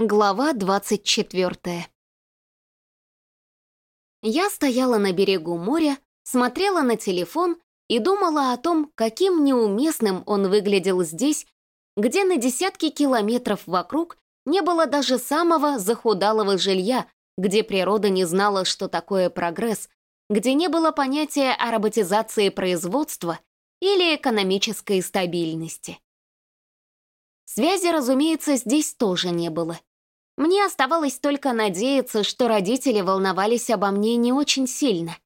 Глава 24 Я стояла на берегу моря, смотрела на телефон и думала о том, каким неуместным он выглядел здесь, где на десятки километров вокруг не было даже самого захудалого жилья, где природа не знала, что такое прогресс, где не было понятия о роботизации производства или экономической стабильности. Связи, разумеется, здесь тоже не было. Мне оставалось только надеяться, что родители волновались обо мне не очень сильно.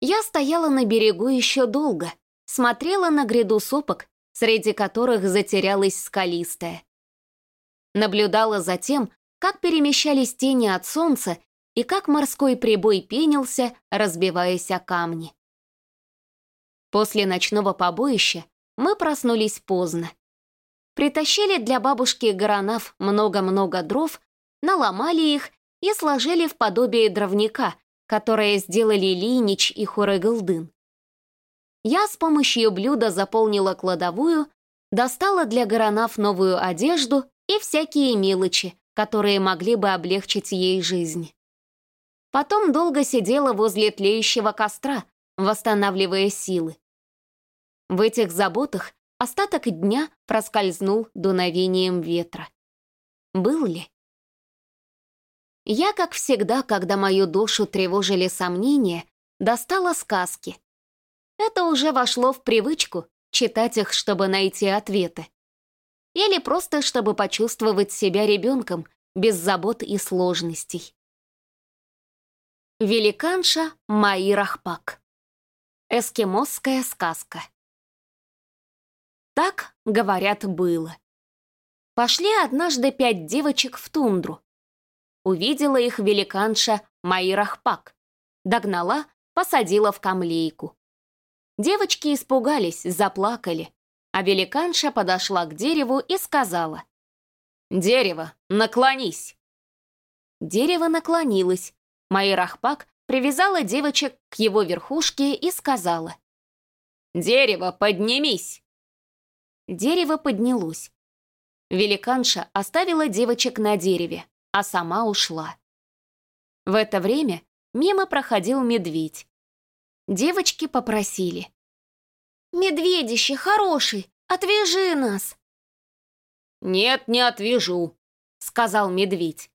Я стояла на берегу еще долго, смотрела на гряду сопок, среди которых затерялась скалистая. Наблюдала за тем, как перемещались тени от солнца и как морской прибой пенился, разбиваясь о камни. После ночного побоища мы проснулись поздно. Притащили для бабушки Горонав много-много дров, наломали их и сложили в подобие дровника, которое сделали Линич и Хурыгалдын. Я с помощью блюда заполнила кладовую, достала для Горонав новую одежду и всякие мелочи, которые могли бы облегчить ей жизнь. Потом долго сидела возле тлеющего костра, восстанавливая силы. В этих заботах Остаток дня проскользнул дуновением ветра. Был ли? Я, как всегда, когда мою душу тревожили сомнения, достала сказки. Это уже вошло в привычку читать их, чтобы найти ответы. Или просто, чтобы почувствовать себя ребенком, без забот и сложностей. Великанша Маирахпак. Эскимосская сказка. Так, говорят, было. Пошли однажды пять девочек в тундру. Увидела их великанша Майрахпак. Догнала, посадила в камлейку. Девочки испугались, заплакали, а великанша подошла к дереву и сказала. «Дерево, наклонись!» Дерево наклонилось. Майрахпак привязала девочек к его верхушке и сказала. «Дерево, поднимись!» Дерево поднялось. Великанша оставила девочек на дереве, а сама ушла. В это время мимо проходил медведь. Девочки попросили. «Медведище хороший, отвяжи нас!» «Нет, не отвяжу», — сказал медведь.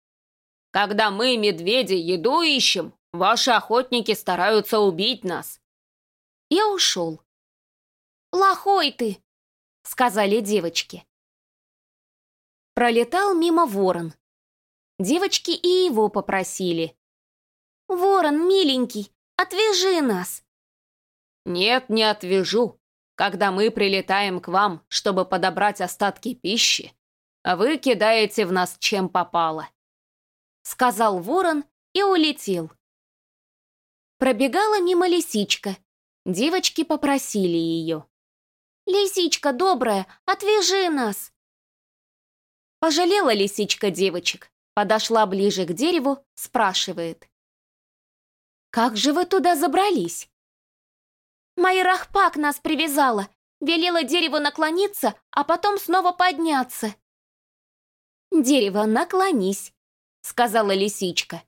«Когда мы, медведи, еду ищем, ваши охотники стараются убить нас». И ушел. «Плохой ты!» — сказали девочки. Пролетал мимо ворон. Девочки и его попросили. «Ворон, миленький, отвяжи нас!» «Нет, не отвяжу. Когда мы прилетаем к вам, чтобы подобрать остатки пищи, вы кидаете в нас чем попало», — сказал ворон и улетел. Пробегала мимо лисичка. Девочки попросили ее. «Лисичка добрая, отвяжи нас!» Пожалела лисичка девочек, подошла ближе к дереву, спрашивает. «Как же вы туда забрались?» «Майрахпак нас привязала, велела дереву наклониться, а потом снова подняться». «Дерево, наклонись», — сказала лисичка.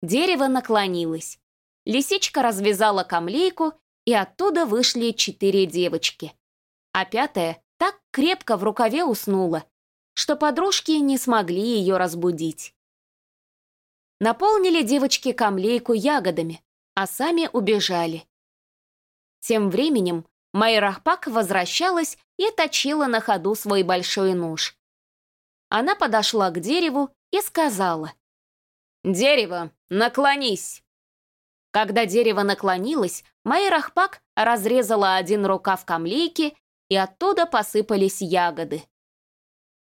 Дерево наклонилось. Лисичка развязала камлейку и оттуда вышли четыре девочки. А пятая так крепко в рукаве уснула, что подружки не смогли ее разбудить. Наполнили девочки камлейку ягодами, а сами убежали. Тем временем Майрахпак возвращалась и точила на ходу свой большой нож. Она подошла к дереву и сказала, «Дерево, наклонись!» Когда дерево наклонилось, Майрахпак разрезала один рукав камлейки, и оттуда посыпались ягоды.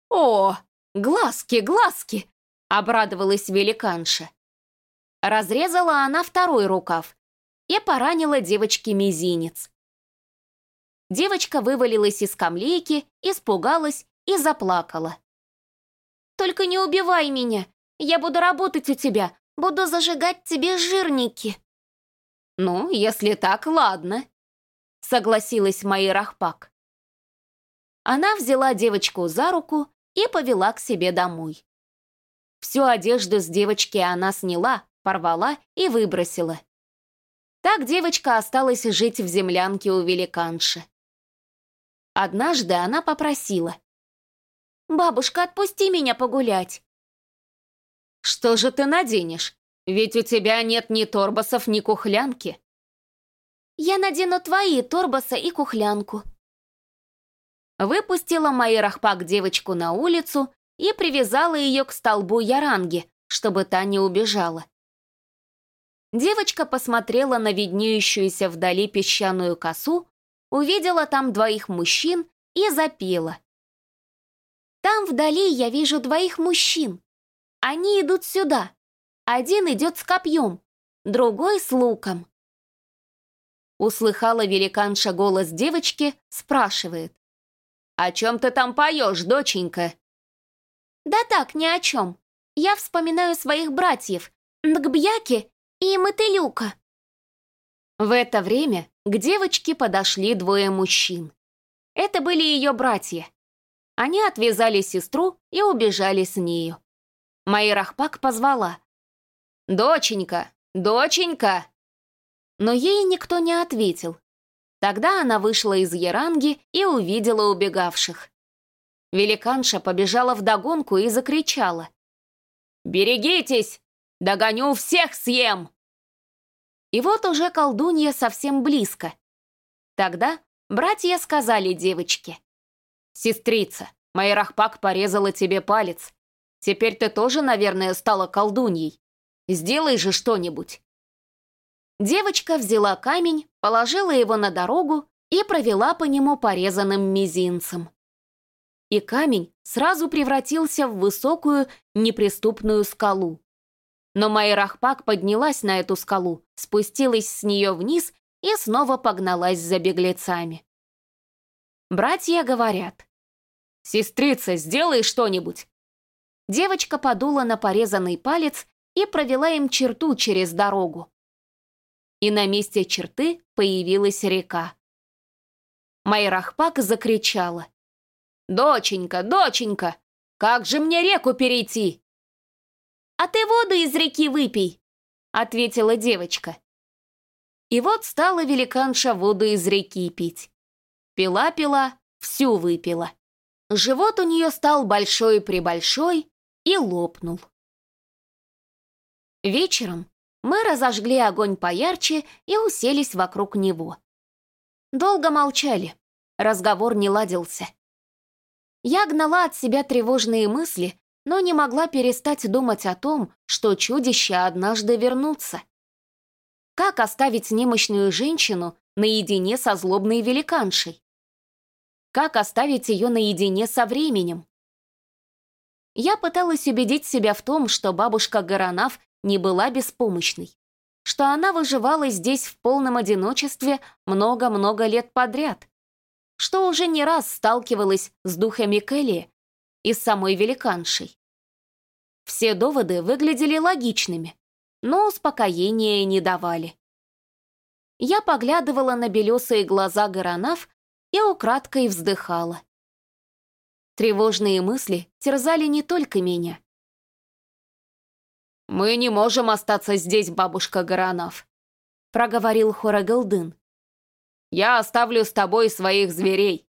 «О, глазки, глазки!» — обрадовалась великанша. Разрезала она второй рукав и поранила девочке мизинец. Девочка вывалилась из камлейки, испугалась и заплакала. «Только не убивай меня! Я буду работать у тебя, буду зажигать тебе жирники!» «Ну, если так, ладно», — согласилась Майрахпак. Она взяла девочку за руку, и повела к себе домой. Всю одежду с девочки она сняла, порвала и выбросила. Так девочка осталась жить в землянке у великанши. Однажды она попросила. «Бабушка, отпусти меня погулять». «Что же ты наденешь? Ведь у тебя нет ни торбосов, ни кухлянки». «Я надену твои торбоса и кухлянку». Выпустила Майрахпак девочку на улицу и привязала ее к столбу яранги, чтобы та не убежала. Девочка посмотрела на виднеющуюся вдали песчаную косу, увидела там двоих мужчин и запела. «Там вдали я вижу двоих мужчин. Они идут сюда. Один идет с копьем, другой с луком». Услыхала великанша голос девочки, спрашивает. «О чем ты там поешь, доченька?» «Да так, ни о чем. Я вспоминаю своих братьев, Нгбьяки и Мотылюка». В это время к девочке подошли двое мужчин. Это были ее братья. Они отвязали сестру и убежали с нею. Майрахпак позвала. «Доченька! Доченька!» Но ей никто не ответил. Тогда она вышла из Яранги и увидела убегавших. Великанша побежала вдогонку и закричала. «Берегитесь! Догоню, всех съем!» И вот уже колдунья совсем близко. Тогда братья сказали девочке. «Сестрица, Майрахпак порезала тебе палец. Теперь ты тоже, наверное, стала колдуньей. Сделай же что-нибудь». Девочка взяла камень, положила его на дорогу и провела по нему порезанным мизинцем. И камень сразу превратился в высокую, неприступную скалу. Но Майрахпак поднялась на эту скалу, спустилась с нее вниз и снова погналась за беглецами. Братья говорят, «Сестрица, сделай что-нибудь!» Девочка подула на порезанный палец и провела им черту через дорогу. И на месте черты появилась река. Майрахпак закричала. «Доченька, доченька, как же мне реку перейти?» «А ты воду из реки выпей», — ответила девочка. И вот стала великанша воду из реки пить. Пила-пила, всю выпила. Живот у нее стал большой-пребольшой и лопнул. Вечером мы разожгли огонь поярче и уселись вокруг него. Долго молчали, разговор не ладился. Я гнала от себя тревожные мысли но не могла перестать думать о том, что чудище однажды вернутся. Как оставить немощную женщину наедине со злобной великаншей? Как оставить ее наедине со временем? Я пыталась убедить себя в том, что бабушка Гаранав не была беспомощной, что она выживала здесь в полном одиночестве много-много лет подряд, что уже не раз сталкивалась с духами Келли и с самой великаншей. Все доводы выглядели логичными, но успокоения не давали. Я поглядывала на белесые глаза Гаранав и украдкой вздыхала. Тревожные мысли терзали не только меня. «Мы не можем остаться здесь, бабушка Гаранав», — проговорил Хорагалдын. «Я оставлю с тобой своих зверей.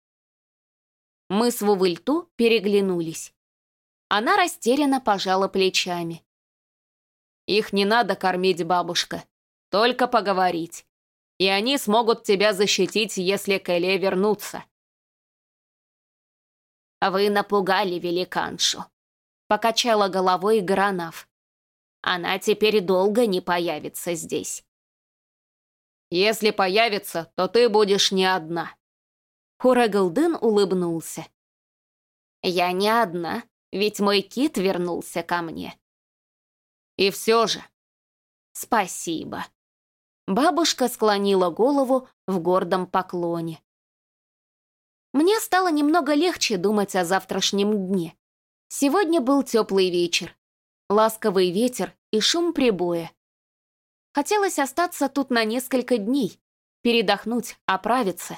Мы с Вувыльту переглянулись. Она растерянно пожала плечами. «Их не надо кормить, бабушка. Только поговорить. И они смогут тебя защитить, если Кэле вернутся». «Вы напугали великаншу», — покачала головой Гранав. «Она теперь долго не появится здесь». «Если появится, то ты будешь не одна», Хурагалдын улыбнулся. «Я не одна, ведь мой кит вернулся ко мне». «И все же...» «Спасибо». Бабушка склонила голову в гордом поклоне. Мне стало немного легче думать о завтрашнем дне. Сегодня был теплый вечер, ласковый ветер и шум прибоя. Хотелось остаться тут на несколько дней, передохнуть, оправиться.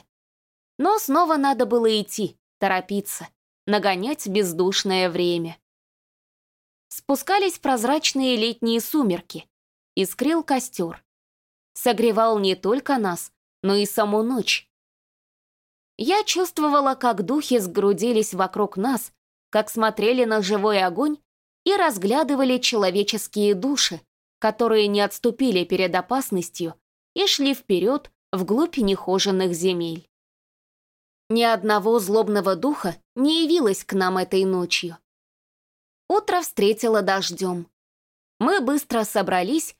Но снова надо было идти, торопиться. нагонять бездушное время. Спускались прозрачные летние сумерки. Искрил костер. Согревал не только нас, но и саму ночь. Я чувствовала, как духи сгрудились вокруг нас, как смотрели на живой огонь и разглядывали человеческие души, которые не отступили перед опасностью и шли вперед вглубь нехоженных земель. Ни одного злобного духа не явилось к нам этой ночью. Утро встретило дождем. Мы быстро собрались,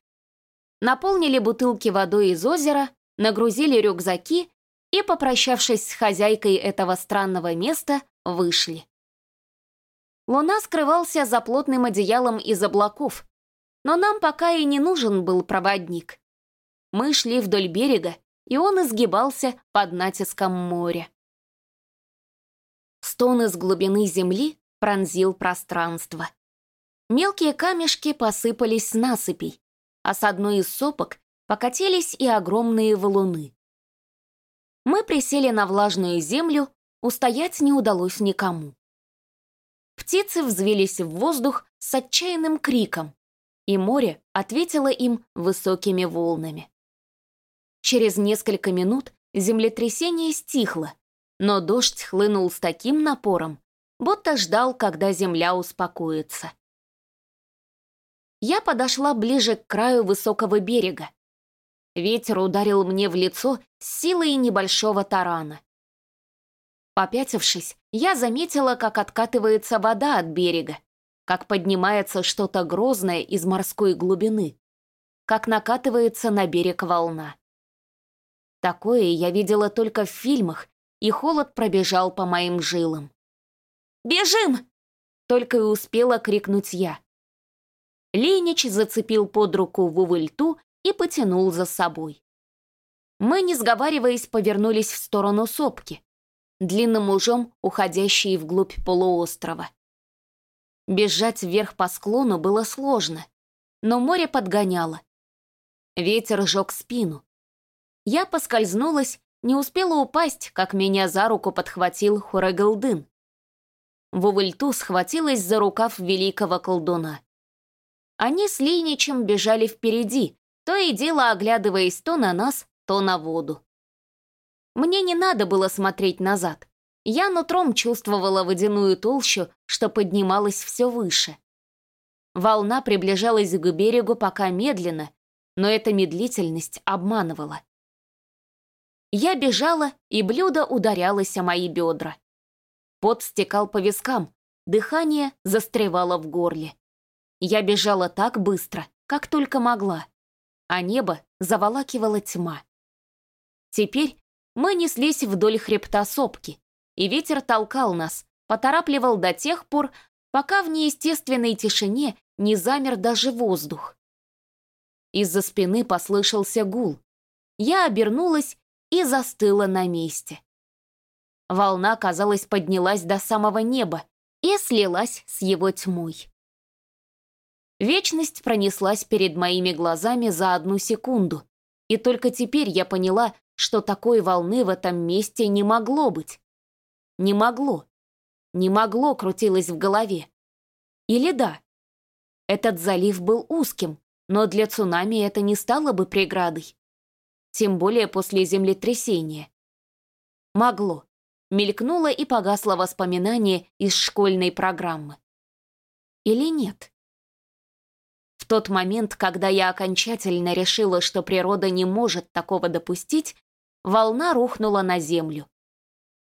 наполнили бутылки водой из озера, нагрузили рюкзаки и, попрощавшись с хозяйкой этого странного места, вышли. Луна скрывался за плотным одеялом из облаков, но нам пока и не нужен был проводник. Мы шли вдоль берега, и он изгибался под натиском моря. Стон из глубины земли пронзил пространство. Мелкие камешки посыпались с насыпей, а с одной из сопок покатились и огромные валуны. Мы присели на влажную землю, устоять не удалось никому. Птицы взвелись в воздух с отчаянным криком, и море ответило им высокими волнами. Через несколько минут землетрясение стихло, но дождь хлынул с таким напором, будто ждал, когда земля успокоится. Я подошла ближе к краю высокого берега. Ветер ударил мне в лицо с силой небольшого тарана. Попятившись, я заметила, как откатывается вода от берега, как поднимается что-то грозное из морской глубины, как накатывается на берег волна. Такое я видела только в фильмах, и холод пробежал по моим жилам. «Бежим!» — только и успела крикнуть я. Ленич зацепил под руку Вувыльту и потянул за собой. Мы, не сговариваясь, повернулись в сторону сопки, длинным ужом, уходящей вглубь полуострова. Бежать вверх по склону было сложно, но море подгоняло. Ветер жег спину. Я поскользнулась, не успела упасть, как меня за руку подхватил Хурагалдын. Вувыльту схватилась за рукав великого колдуна. Они с Лейничем бежали впереди, то и дело оглядываясь то на нас, то на воду. Мне не надо было смотреть назад. Я нутром чувствовала водяную толщу, что поднималась все выше. Волна приближалась к берегу пока медленно, но эта медлительность обманывала. Я бежала, и блюдо ударялось о мои бедра. Пот стекал по вискам, дыхание застревало в горле. Я бежала так быстро, как только могла, а небо заволакивала тьма. Теперь мы неслись вдоль хребта сопки, и ветер толкал нас, поторапливал до тех пор, пока в неестественной тишине не замер даже воздух. Из-за спины послышался гул. Я обернулась и застыла на месте. Волна, казалось, поднялась до самого неба и слилась с его тьмой. Вечность пронеслась перед моими глазами за одну секунду, и только теперь я поняла, что такой волны в этом месте не могло быть. Не могло. Не могло крутилось в голове. Или да? Этот залив был узким, но для цунами это не стало бы преградой. Тем более после землетрясения. Могло. Мелькнуло и погасло воспоминание из школьной программы. Или нет? В тот момент, когда я окончательно решила, что природа не может такого допустить, волна рухнула на землю.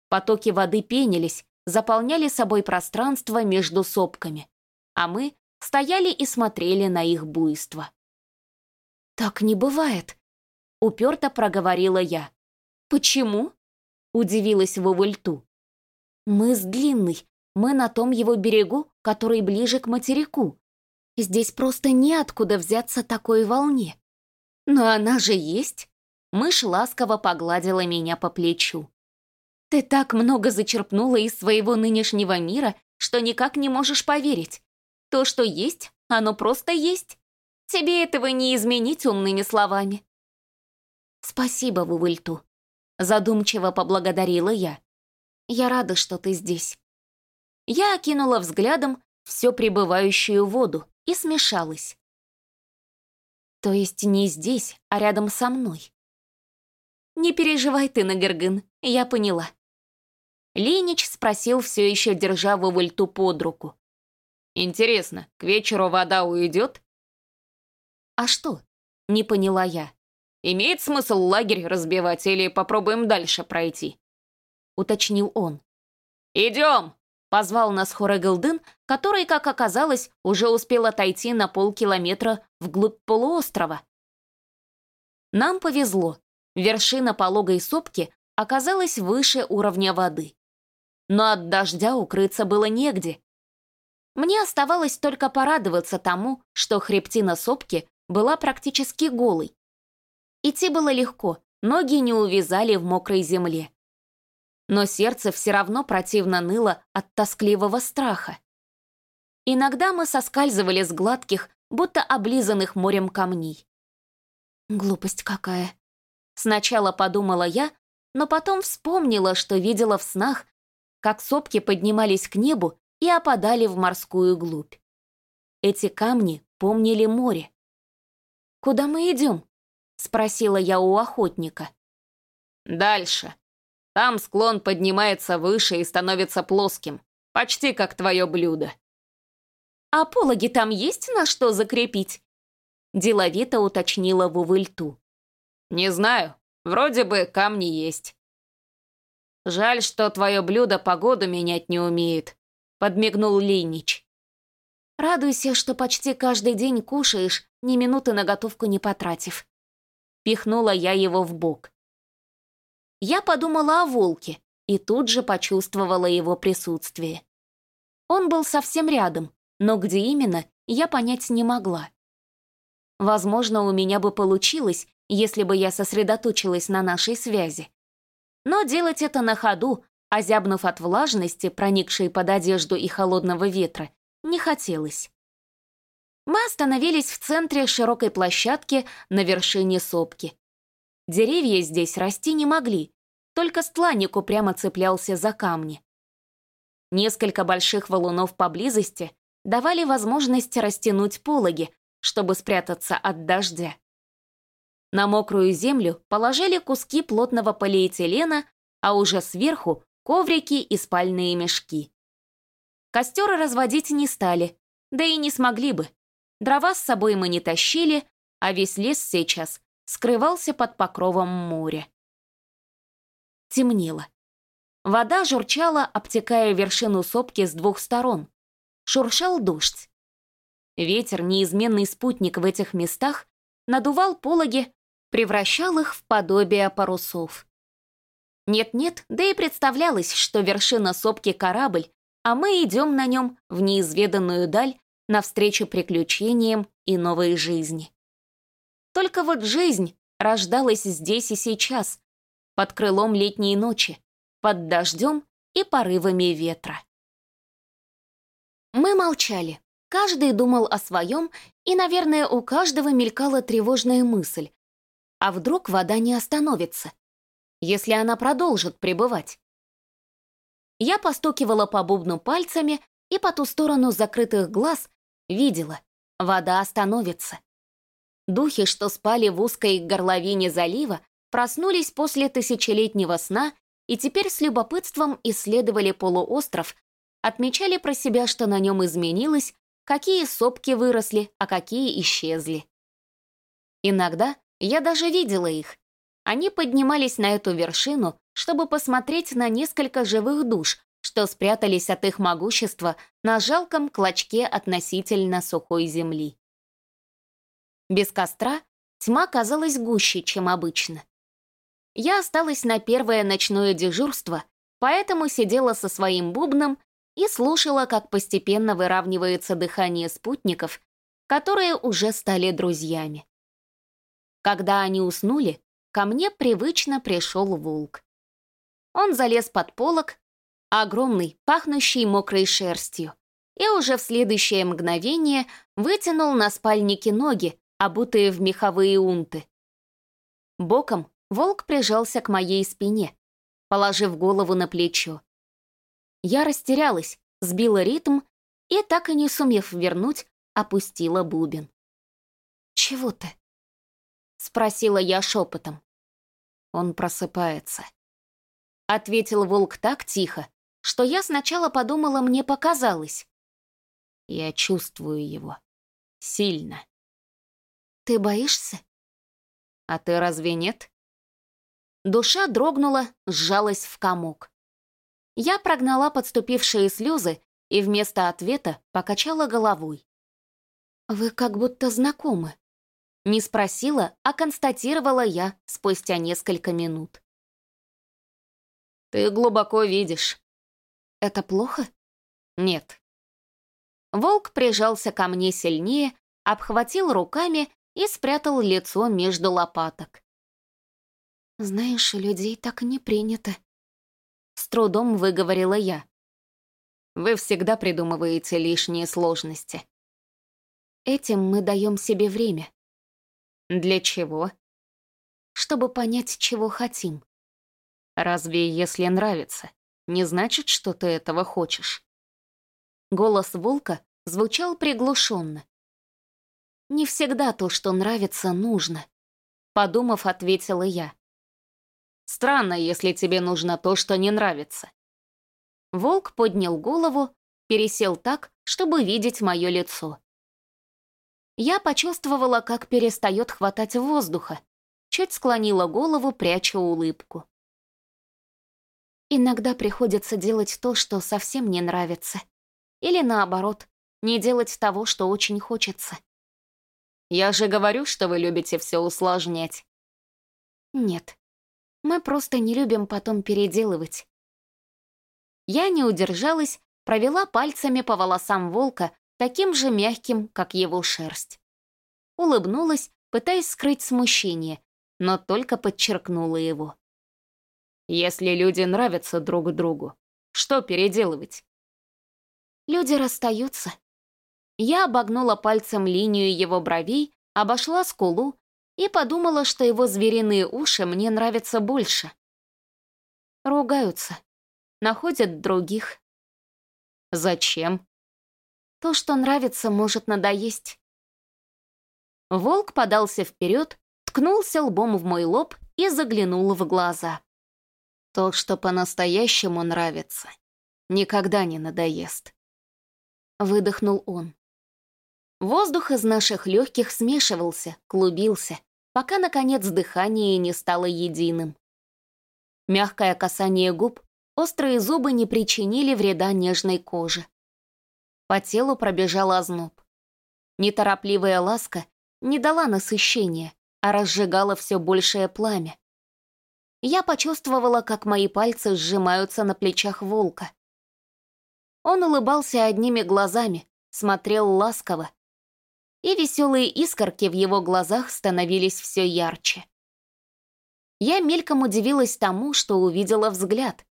Потоки воды пенились, заполняли собой пространство между сопками, а мы стояли и смотрели на их буйство. «Так не бывает», — уперто проговорила я. «Почему?» — удивилась Вовульту. «Мы с Длинной, мы на том его берегу, который ближе к материку. Здесь просто неоткуда взяться такой волне. Но она же есть!» Мышь ласково погладила меня по плечу. «Ты так много зачерпнула из своего нынешнего мира, что никак не можешь поверить. То, что есть, оно просто есть. Тебе этого не изменить умными словами». «Спасибо, Вувыльту», — задумчиво поблагодарила я. «Я рада, что ты здесь». я окинула взглядом всю прибывающую воду и смешалась. То есть не здесь, а рядом со мной. «Не переживай ты, Нагергын, я поняла». Ленич спросил, все еще держа Вовальту под руку. «Интересно, к вечеру вода уйдет?» «А что?» — не поняла я. «Имеет смысл лагерь разбивать или попробуем дальше пройти?» — уточнил он. «Идем!» — позвал нас Хорегалдын, который, как оказалось, уже успел отойти на полкилометра вглубь полуострова. Нам повезло. Вершина пологой сопки оказалась выше уровня воды. Но от дождя укрыться было негде. Мне оставалось только порадоваться тому, что хребтина сопки была практически голой. Идти было легко, ноги не увязали в мокрой земле. Но сердце все равно противно ныло от тоскливого страха. Иногда мы соскальзывали с гладких, будто облизанных морем камней. Глупость какая. Сначала подумала я, но потом вспомнила, что видела в снах, как сопки поднимались к небу и опадали в морскую глубь. Эти камни помнили море. «Куда мы идем?» — спросила я у охотника. «Дальше. Там склон поднимается выше и становится плоским, почти как твое блюдо». «А пологи там есть на что закрепить?» Деловито уточнила Вувыльту. «Не знаю. Вроде бы камни есть». «Жаль, что твое блюдо погоду менять не умеет», — подмигнул Линич. «Радуйся, что почти каждый день кушаешь, ни минуты на готовку не потратив». Пихнула я его в бок. Я подумала о волке и тут же почувствовала его присутствие. Он был совсем рядом, но где именно, я понять не могла. Возможно, у меня бы получилось, если бы я сосредоточилась на нашей связи. Но делать это на ходу, озябнув от влажности, проникшей под одежду и холодного ветра, не хотелось. Мы остановились в центре широкой площадки на вершине сопки. Деревья здесь расти не могли, только стланник упрямо цеплялся за камни. Несколько больших валунов поблизости давали возможность растянуть пологи, чтобы спрятаться от дождя. На мокрую землю положили куски плотного полиэтилена, а уже сверху — коврики и спальные мешки. Костер разводить не стали, да и не смогли бы. Дрова с собой мы не тащили, а весь лес сейчас скрывался под покровом моря. Темнело. Вода журчала, обтекая вершину сопки с двух сторон. Шуршал дождь. Ветер, неизменный спутник в этих местах, надувал пологи, превращал их в подобие парусов. Нет-нет, да и представлялось, что вершина сопки корабль, а мы идем на нем в неизведанную даль навстречу приключениям и новой жизни. Только вот жизнь рождалась здесь и сейчас, под крылом летней ночи, под дождем и порывами ветра. Мы молчали. Каждый думал о своем, и, наверное, у каждого мелькала тревожная мысль. А вдруг вода не остановится, если она продолжит пребывать? Я постукивала по бубну пальцами и по ту сторону закрытых глаз видела, вода остановится. Духи, что спали в узкой горловине залива, проснулись после тысячелетнего сна и теперь с любопытством исследовали полуостров, отмечали про себя, что на нем изменилось, какие сопки выросли, а какие исчезли. Иногда я даже видела их. Они поднимались на эту вершину, чтобы посмотреть на несколько живых душ, что спрятались от их могущества на жалком клочке относительно сухой земли. Без костра тьма казалась гуще, чем обычно. Я осталась на первое ночное дежурство, поэтому сидела со своим бубном и слушала, как постепенно выравнивается дыхание спутников, которые уже стали друзьями. Когда они уснули, ко мне привычно пришел волк. Он залез под полок, огромный, пахнущий мокрой шерстью, и уже в следующее мгновение вытянул на спальнике ноги, обутые в меховые унты. Боком волк прижался к моей спине, положив голову на плечо. Я растерялась, сбила ритм и, так и не сумев вернуть, опустила бубен. «Чего ты?» — спросила я шепотом. Он просыпается. Ответил волк так тихо, что я сначала подумала, мне показалось. Я чувствую его. Сильно. Ты боишься? А ты разве нет? Душа дрогнула, сжалась в комок. Я прогнала подступившие слезы и вместо ответа покачала головой. «Вы как будто знакомы». Не спросила, а констатировала я спустя несколько минут. «Ты глубоко видишь». «Это плохо?» «Нет». Волк прижался ко мне сильнее, обхватил руками и спрятал лицо между лопаток. «Знаешь, людей так не принято», — с трудом выговорила я. «Вы всегда придумываете лишние сложности». «Этим мы даем себе время». «Для чего?» «Чтобы понять, чего хотим». «Разве если нравится, не значит, что ты этого хочешь?» Голос волка звучал приглушенно. «Не всегда то, что нравится, нужно», — подумав, ответила я. Странно, если тебе нужно то, что не нравится. Волк поднял голову, пересел так, чтобы видеть мое лицо. Я почувствовала, как перестает хватать воздуха, чуть склонила голову, пряча улыбку. Иногда приходится делать то, что совсем не нравится. Или наоборот, не делать того, что очень хочется. Я же говорю, что вы любите все усложнять. Нет, мы просто не любим потом переделывать. Я не удержалась, провела пальцами по волосам волка, таким же мягким, как его шерсть. Улыбнулась, пытаясь скрыть смущение, но только подчеркнула его. «Если люди нравятся друг другу, что переделывать?» Люди расстаются. Я обогнула пальцем линию его бровей, обошла скулу и подумала, что его звериные уши мне нравятся больше. Ругаются, находят других. Зачем? То, что нравится, может надоесть. Волк подался вперед, ткнулся лбом в мой лоб и заглянул в глаза. То, что по-настоящему нравится, никогда не надоест. Выдохнул он. Воздух из наших легких смешивался, клубился, пока, наконец, дыхание не стало единым. Мягкое касание губ, острые зубы не причинили вреда нежной коже. По телу пробежал озноб. Неторопливая ласка не дала насыщения, а разжигала все большее пламя. Я почувствовала, как мои пальцы сжимаются на плечах волка. Он улыбался одними глазами, смотрел ласково, и веселые искорки в его глазах становились все ярче. Я мельком удивилась тому, что увидела взгляд.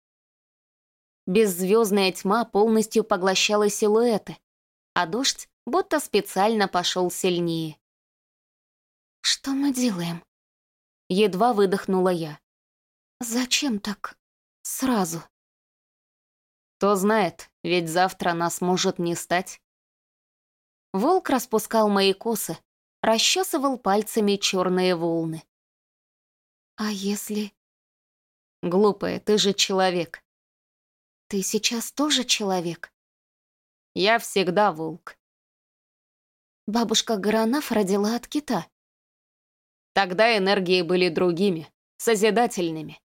Беззвездная тьма полностью поглощала силуэты, а дождь будто специально пошел сильнее. «Что мы делаем?» Едва выдохнула я. «Зачем так сразу?» Кто знает, ведь завтра нас может не стать. Волк распускал мои косы, расчесывал пальцами черные волны. «А если...» «Глупая, ты же человек». «Ты сейчас тоже человек?» «Я всегда волк». Бабушка Гранаф родила от кита. Тогда энергии были другими, созидательными.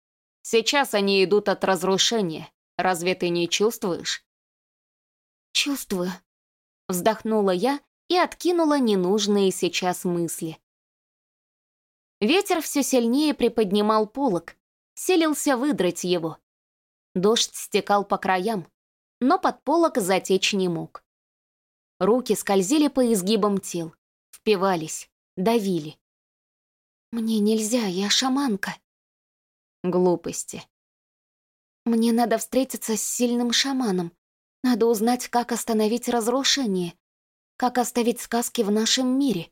Сейчас они идут от разрушения. Разве ты не чувствуешь? Чувствую. Вздохнула я и откинула ненужные сейчас мысли. Ветер все сильнее приподнимал полог, селился выдрать его. Дождь стекал по краям, но под полог затечь не мог. Руки скользили по изгибам тел, впивались, давили. «Мне нельзя, я шаманка». Глупости. «Мне надо встретиться с сильным шаманом, надо узнать, как остановить разрушение, как оставить сказки в нашем мире.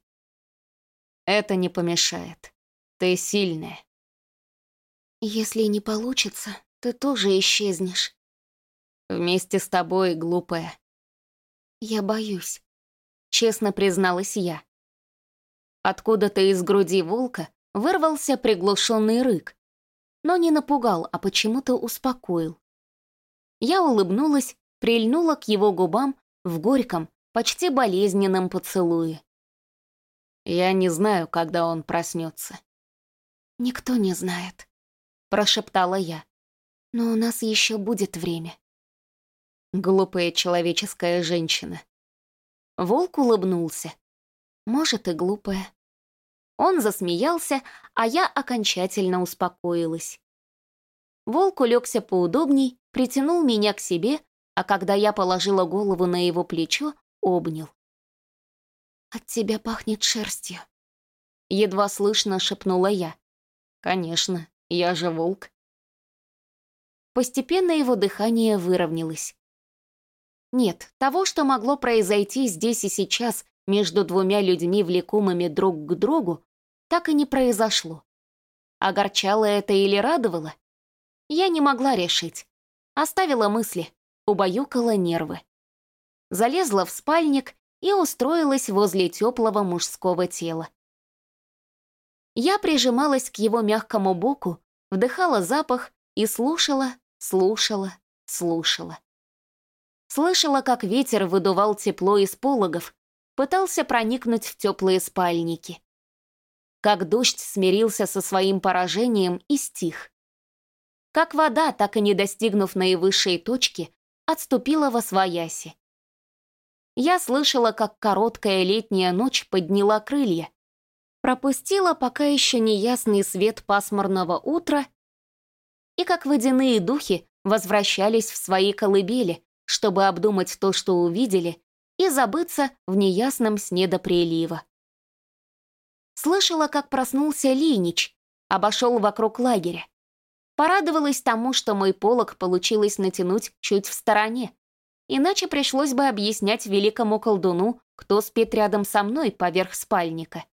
Это не помешает. Ты сильная. Если не получится, ты тоже исчезнешь. Вместе с тобой, глупая. Я боюсь, честно призналась я. Откуда-то из груди волка вырвался приглушенный рык, но не напугал, а почему-то успокоил. Я улыбнулась, прильнула к его губам в горьком, почти болезненном поцелуе. Я не знаю, когда он проснется. Никто не знает, прошептала я. Но у нас еще будет время. Глупая человеческая женщина. Волк улыбнулся. Может, и глупая. Он засмеялся, а я окончательно успокоилась. Волк улегся поудобней, притянул меня к себе, а когда я положила голову на его плечо, обнял. «От тебя пахнет шерстью», — едва слышно шепнула я. «Конечно, я же волк». Постепенно его дыхание выровнялось. Нет, того, что могло произойти здесь и сейчас между двумя людьми, влекомыми друг к другу, так и не произошло. Огорчало это или радовало? Я не могла решить. Оставила мысли, убаюкала нервы. Залезла в спальник и устроилась возле теплого мужского тела. Я прижималась к его мягкому боку, вдыхала запах и слушала, слушала, слушала. Слышала, как ветер выдувал тепло из пологов, пытался проникнуть в теплые спальники. Как дождь смирился со своим поражением и стих. Как вода, так и не достигнув наивысшей точки, отступила во свояси. Я слышала, как короткая летняя ночь подняла крылья, пропустила пока еще неясный свет пасмурного утра и как водяные духи возвращались в свои колыбели, чтобы обдумать то, что увидели, и забыться в неясном сне до прилива. Слышала, как проснулся Линич, обошел вокруг лагеря. Порадовалась тому, что мой полог получилось натянуть чуть в стороне, иначе пришлось бы объяснять великому колдуну, кто спит рядом со мной поверх спальника.